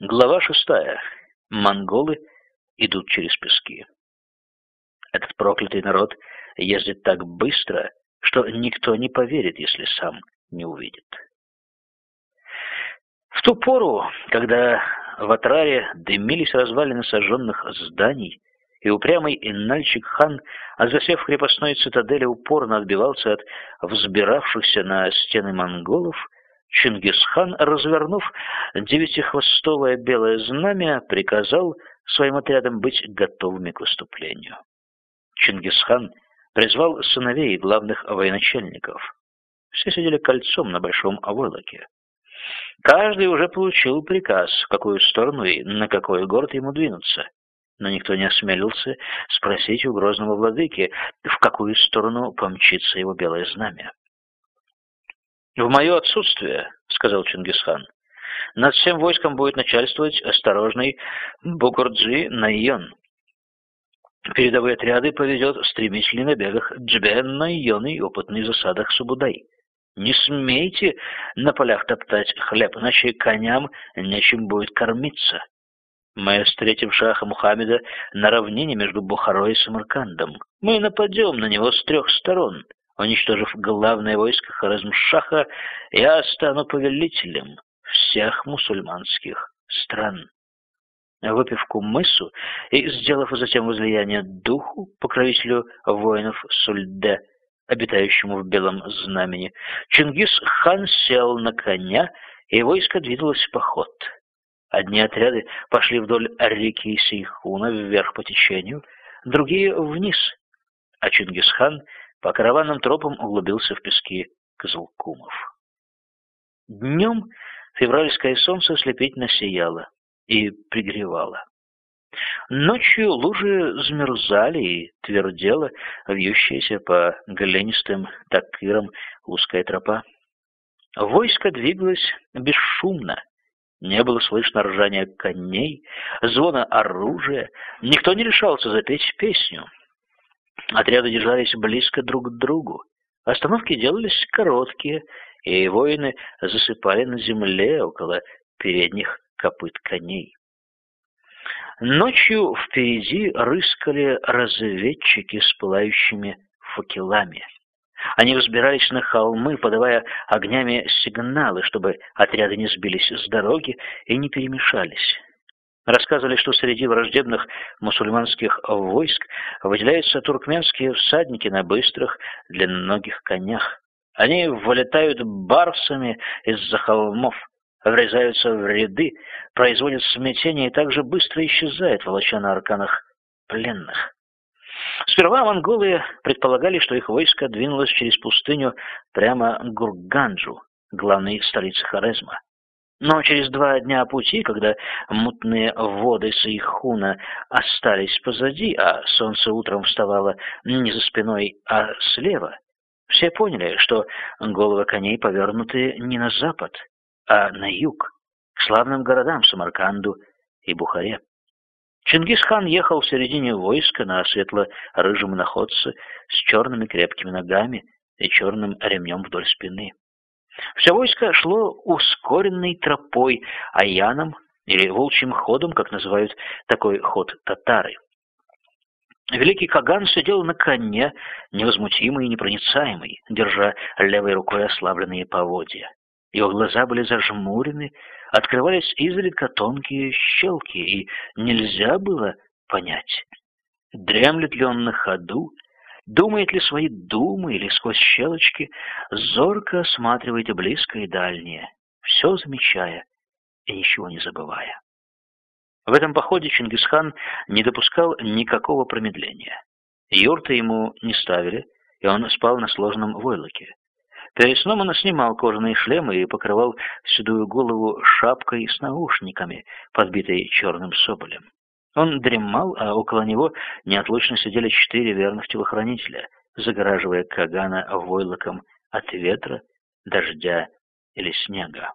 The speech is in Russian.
Глава шестая. Монголы идут через пески. Этот проклятый народ ездит так быстро, что никто не поверит, если сам не увидит. В ту пору, когда в Атраре дымились развалины сожженных зданий, и упрямый Иннальчик-хан, засев в крепостной цитадели, упорно отбивался от взбиравшихся на стены монголов, Чингисхан, развернув девятихвостовое белое знамя, приказал своим отрядам быть готовыми к выступлению. Чингисхан призвал сыновей главных военачальников. Все сидели кольцом на большом войлоке. Каждый уже получил приказ, в какую сторону и на какой город ему двинуться но никто не осмелился спросить у грозного владыки, в какую сторону помчится его белое знамя. «В мое отсутствие», — сказал Чингисхан, — «над всем войском будет начальствовать осторожный Бугурджи Найон. Передовые отряды поведет стремительный на бегах Джбен Найон и опытный в засадах Субудай. Не смейте на полях топтать хлеб, иначе коням нечем будет кормиться». Мы встретим шаха Мухаммеда на равнине между Бухарой и Самаркандом. Мы нападем на него с трех сторон. Уничтожив главное войско Хорезм-Шаха, я стану повелителем всех мусульманских стран. Выпив кумысу и сделав затем возлияние духу, покровителю воинов Сульде, обитающему в белом знамени, Чингис-хан сел на коня, и войско двинулось в поход. Одни отряды пошли вдоль реки Сейхуна вверх по течению, другие вниз, а Чингисхан по караванным тропам углубился в пески Козылкумов. Днем февральское солнце слепительно сияло и пригревало. Ночью лужи замерзали и твердела вьющаяся по голенистым такырам узкая тропа. Войско двигалось бесшумно, не было слышно ржания коней, звона оружия. Никто не решался запеть песню. Отряды держались близко друг к другу. Остановки делались короткие, и воины засыпали на земле около передних копыт коней. Ночью впереди рыскали разведчики с пылающими факелами. Они взбирались на холмы, подавая огнями сигналы, чтобы отряды не сбились с дороги и не перемешались. Рассказывали, что среди враждебных мусульманских войск выделяются туркменские всадники на быстрых длинноногих конях. Они вылетают барсами из-за холмов, врезаются в ряды, производят смятение и также быстро исчезают, волоча на арканах пленных. Сперва монголы предполагали, что их войско двинулось через пустыню прямо к Гурганджу, главной столице Хорезма. Но через два дня пути, когда мутные воды Сайхуна остались позади, а солнце утром вставало не за спиной, а слева, все поняли, что головы коней повернуты не на запад, а на юг, к славным городам Самарканду и Бухаре. Чингисхан ехал в середине войска на светло-рыжем находце с черными крепкими ногами и черным ремнем вдоль спины. Все войско шло ускоренной тропой, аяном или волчьим ходом, как называют такой ход татары. Великий Каган сидел на коне, невозмутимый и непроницаемый, держа левой рукой ослабленные поводья. Его глаза были зажмурены, открывались изредка тонкие щелки, и нельзя было понять, дремлет ли он на ходу, думает ли свои думы или сквозь щелочки, зорко осматривает и близкое и дальнее, все замечая и ничего не забывая. В этом походе Чингисхан не допускал никакого промедления. Юрты ему не ставили, и он спал на сложном войлоке. Перед сном он снимал кожаные шлемы и покрывал седую голову шапкой с наушниками, подбитой черным соболем. Он дремал, а около него неотлучно сидели четыре верных телохранителя, загораживая Кагана войлоком от ветра, дождя или снега.